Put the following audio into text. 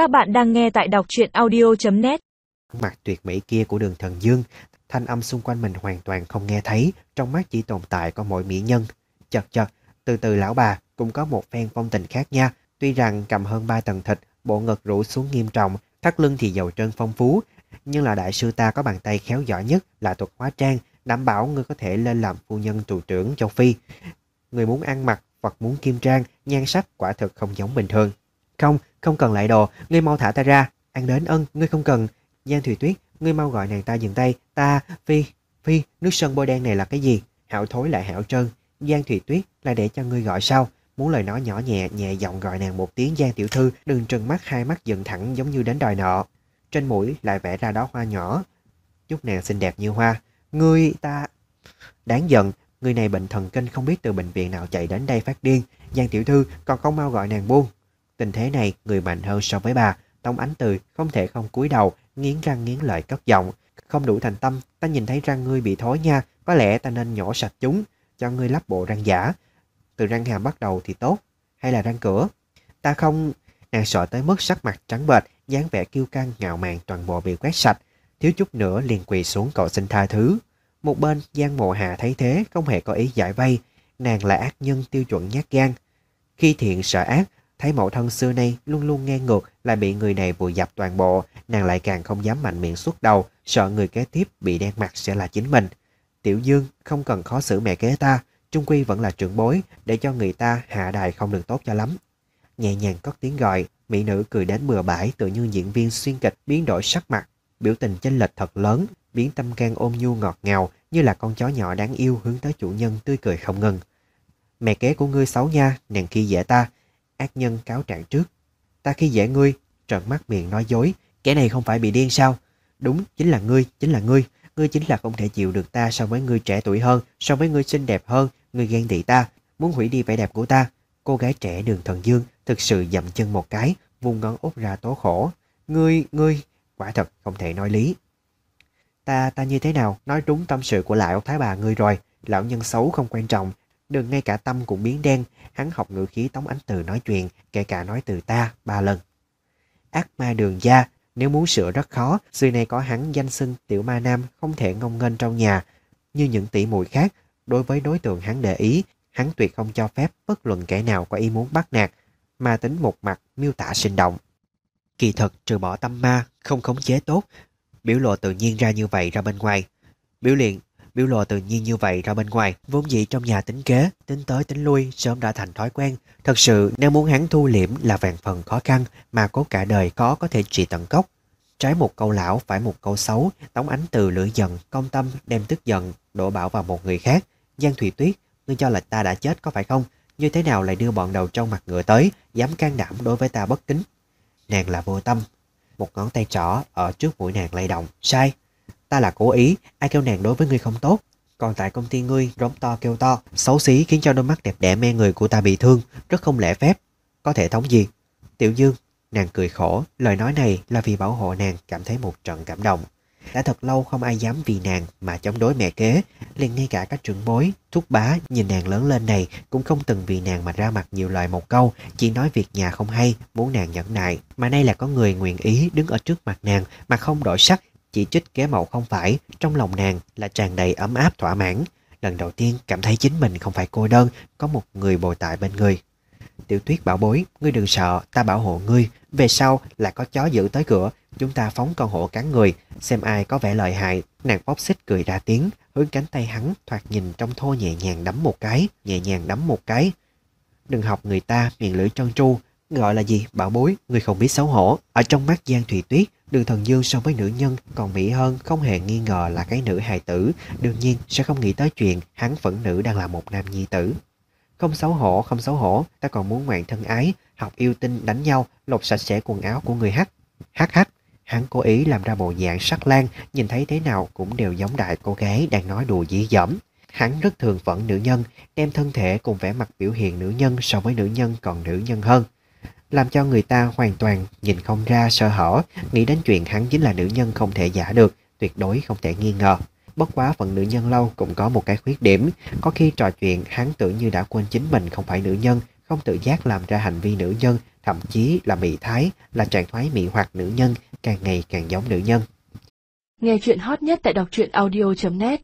Các bạn đang nghe tại đọc truyện audio.net Mặt tuyệt mỹ kia của đường thần dương, thanh âm xung quanh mình hoàn toàn không nghe thấy, trong mắt chỉ tồn tại có mỗi mỹ nhân. Chật chật, từ từ lão bà cũng có một phen phong tình khác nha, tuy rằng cầm hơn ba tầng thịt, bộ ngực rũ xuống nghiêm trọng, thắt lưng thì dầu trơn phong phú, nhưng là đại sư ta có bàn tay khéo giỏi nhất là thuật hóa trang, đảm bảo ngươi có thể lên làm phu nhân tù trưởng châu Phi. Người muốn ăn mặc, hoặc muốn kim trang, nhan sắc quả thực không giống bình thường. Không, không cần lại đồ, ngươi mau thả ta ra. Ăn đến ân, ngươi không cần. Giang thủy Tuyết, ngươi mau gọi nàng ta dừng tay. Ta, Phi, Phi, nước sơn bôi đen này là cái gì? Hảo thối lại hảo trơn. Giang thủy Tuyết là để cho ngươi gọi sao? Muốn lời nói nhỏ nhẹ, nhẹ giọng gọi nàng một tiếng Giang Tiểu Thư, đừng trừng mắt hai mắt dựng thẳng giống như đến đòi nợ. Trên mũi lại vẽ ra đó hoa nhỏ. Chúc nàng xinh đẹp như hoa. Ngươi, ta... Đáng giận, người này bệnh thần kinh không biết từ bệnh viện nào chạy đến đây phát điên. Giang Tiểu Thư còn không mau gọi nàng buông. Tình thế này, người mạnh hơn so với bà. Tông Ánh Từ không thể không cúi đầu, nghiến răng nghiến lợi cất giọng. Không đủ thành tâm, ta nhìn thấy răng ngươi bị thối nha, có lẽ ta nên nhổ sạch chúng, cho ngươi lắp bộ răng giả. Từ răng hàm bắt đầu thì tốt, hay là răng cửa? Ta không... Nàng sợ tới mức sắc mặt trắng bệch, dáng vẻ kiêu căng ngạo mạn toàn bộ bị quét sạch. Thiếu chút nữa liền quỳ xuống cầu xin tha thứ. Một bên, Giang Mộ Hà thấy thế, không hề có ý giải vây Nàng là ác nhân tiêu chuẩn nhát gan. Khi thiện sợ ác, thấy mẫu thân xưa nay luôn luôn nghe ngược lại bị người này vùi dập toàn bộ, nàng lại càng không dám mạnh miệng suốt đầu, sợ người kế tiếp bị đen mặt sẽ là chính mình. Tiểu Dương không cần khó xử mẹ kế ta, Trung Quy vẫn là trưởng bối, để cho người ta hạ đài không được tốt cho lắm. Nhẹ nhàng cất tiếng gọi, mỹ nữ cười đến bừa bãi tự như diễn viên xuyên kịch biến đổi sắc mặt, biểu tình chênh lệch thật lớn, biến tâm can ôm nhu ngọt ngào như là con chó nhỏ đáng yêu hướng tới chủ nhân tươi cười không ngừng. Mẹ kế của ngươi xấu nha, nàng khi dễ ta, ác nhân cáo trạng trước. Ta khi dễ ngươi, trợn mắt miệng nói dối, kẻ này không phải bị điên sao? Đúng, chính là ngươi, chính là ngươi. Ngươi chính là không thể chịu được ta so với ngươi trẻ tuổi hơn, so với ngươi xinh đẹp hơn, ngươi ghen tị ta, muốn hủy đi vẻ đẹp của ta. Cô gái trẻ đường thần dương thực sự dậm chân một cái, vùng ngón út ra tố khổ. Ngươi, ngươi, quả thật không thể nói lý. Ta, ta như thế nào, nói đúng tâm sự của lão thái bà ngươi rồi, lão nhân xấu không quan trọng, đừng ngay cả tâm cũng biến đen, hắn học ngữ khí tống ánh từ nói chuyện, kể cả nói từ ta ba lần. Ác ma đường gia, nếu muốn sửa rất khó, xưa này có hắn danh xưng tiểu ma nam không thể ngông nghênh trong nhà. Như những tỷ muội khác, đối với đối tượng hắn để ý, hắn tuyệt không cho phép bất luận kẻ nào có ý muốn bắt nạt, mà tính một mặt miêu tả sinh động. Kỳ thật trừ bỏ tâm ma, không khống chế tốt, biểu lộ tự nhiên ra như vậy ra bên ngoài. Biểu liền biểu lộ tự nhiên như vậy ra bên ngoài, vốn dĩ trong nhà tính kế, tính tới tính lui, sớm đã thành thói quen. Thật sự, nếu muốn hắn thu liễm là vàng phần khó khăn, mà cố cả đời có có thể trị tận gốc. Trái một câu lão, phải một câu xấu, tống ánh từ lửa giận, công tâm, đem tức giận, đổ bảo vào một người khác. Giang Thủy Tuyết, ngươi cho là ta đã chết có phải không? Như thế nào lại đưa bọn đầu trong mặt ngựa tới, dám can đảm đối với ta bất kính? Nàng là vô tâm. Một ngón tay trỏ ở trước mũi nàng lay động. Sai, Ta là cố ý, ai kêu nàng đối với ngươi không tốt. Còn tại công ty ngươi, rống to kêu to, xấu xí khiến cho đôi mắt đẹp đẽ mê người của ta bị thương, rất không lẽ phép. Có thể thống gì? Tiểu Dương, nàng cười khổ, lời nói này là vì bảo hộ nàng cảm thấy một trận cảm động. Đã thật lâu không ai dám vì nàng mà chống đối mẹ kế, liền ngay cả các trưởng bối, thúc bá nhìn nàng lớn lên này cũng không từng vì nàng mà ra mặt nhiều lời một câu, chỉ nói việc nhà không hay, muốn nàng nhẫn nại. Mà nay là có người nguyện ý đứng ở trước mặt nàng mà không đổi sắc, chỉ trích kế mẫu không phải, trong lòng nàng là tràn đầy ấm áp thỏa mãn. Lần đầu tiên cảm thấy chính mình không phải cô đơn, có một người bồi tại bên người. Tiểu tuyết bảo bối, ngươi đừng sợ, ta bảo hộ ngươi. Về sau là có chó giữ tới cửa, chúng ta phóng con hổ cắn người, xem ai có vẻ lợi hại. Nàng bóp xích cười ra tiếng, hướng cánh tay hắn thoạt nhìn trong thô nhẹ nhàng đấm một cái, nhẹ nhàng đấm một cái. Đừng học người ta miệng lưỡi trơn tru, gọi là gì, bảo bối, người không biết xấu hổ. Ở trong mắt Giang Thùy Tuyết, Đường thần dương so với nữ nhân còn mỹ hơn không hề nghi ngờ là cái nữ hài tử, đương nhiên sẽ không nghĩ tới chuyện hắn phẫn nữ đang là một nam nhi tử. Không xấu hổ, không xấu hổ, ta còn muốn ngoạn thân ái, học yêu tinh, đánh nhau, lột sạch sẽ quần áo của người hắc. Hắc hắc, hắn cố ý làm ra bộ dạng sắc lan, nhìn thấy thế nào cũng đều giống đại cô gái đang nói đùa dĩ dỏm. Hắn rất thường phẫn nữ nhân, đem thân thể cùng vẻ mặt biểu hiện nữ nhân so với nữ nhân còn nữ nhân hơn làm cho người ta hoàn toàn nhìn không ra sợ hở, nghĩ đến chuyện hắn chính là nữ nhân không thể giả được, tuyệt đối không thể nghi ngờ. Bất quá phận nữ nhân lâu cũng có một cái khuyết điểm, có khi trò chuyện hắn tưởng như đã quên chính mình không phải nữ nhân, không tự giác làm ra hành vi nữ nhân, thậm chí là mị thái, là trạng thái mị hoặc nữ nhân, càng ngày càng giống nữ nhân. Nghe chuyện hot nhất tại đọc truyện audio.net